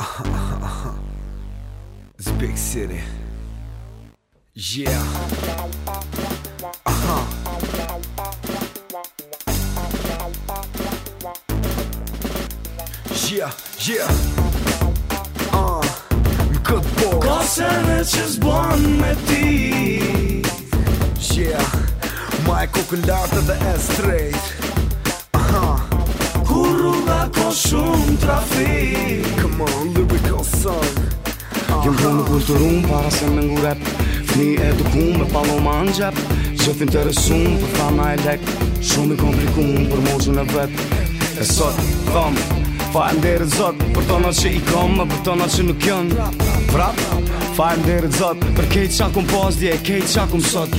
Aha, aha, aha It's big city Yeah Aha Yeah, yeah Ah uh, M'kët po Ka se ne qështë bënë me ti Yeah Ma e kokën la dhe e strejt Aha Ku rruga ko shumë trafi Kërën ku në kulturum, para se më ngu rap Fni edukum, me paloma në gjep Që fin të rësum, për fama e lek Shumë i komplikum, për mozën e vet E sot, thom, fajm dhe zot Për tona që i kom, për tona që nuk jën Vrap, fajm dhe zot Për kejt qa kum pos, dje, kejt qa kum sot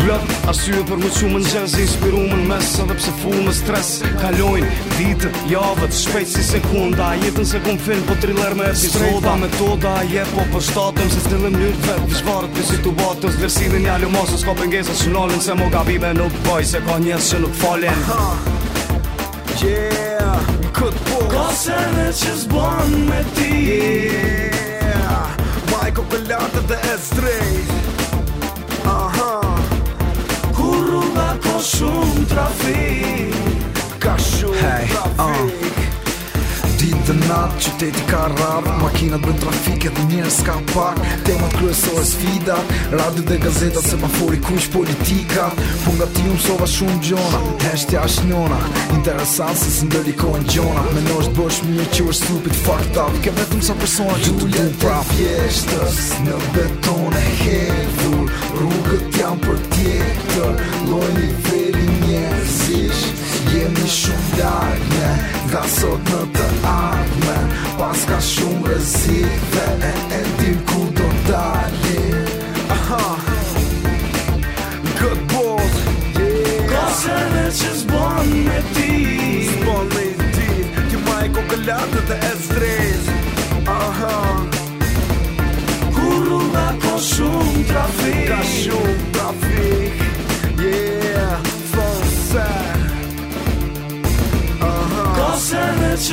plot Arsyët për muqë më në gjenë zi Inspiru më në mes Edhe pse fu me stres Kalojnë ditë javët Shpejt si sekunda Jetën se kom film Po triller me epizoda Strejt pa metoda Je po për shtatëm Se stilën njërë të vetë Vishvarët për situ batës një alumasën s'ka për ngezët që nalën Se mo ka bime nuk boj Se ka njës që nuk falen Ha Yeah Kët po Ka se që zbonë me ti Yeah Michael Pellante dhe Estrej trafik Ka shumë hey, trafik uh. Ditë dhe natë, qyteti ka rabë Makinat bën trafik edhe njërë s'ka pak Temat kryesore sfida Radio dhe gazeta, semafori kush politika Punga po ti umë sova shumë gjona Heshtja është njona Interesant se së ndërlikojnë gjona Me në është bësh mirë që është stupid fucked up Ke vetëm sa persona që t'u bu prap Vjeshtës në beton e hedhur Rrugët janë për tjetër Lojnë i vjetër dish Jemi shumë dark, ne Dhe sot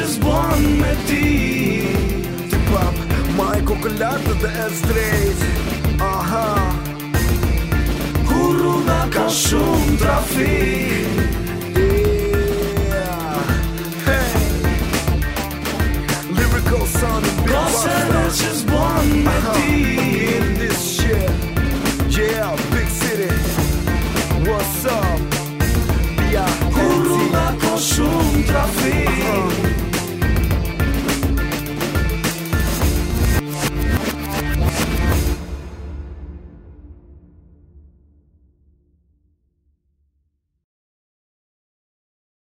is born met die Tip up, my kokolade dhe e strejt Aha Kuruna ka shumë trafik hey. Lyrical In this shit Yeah, big city What's up?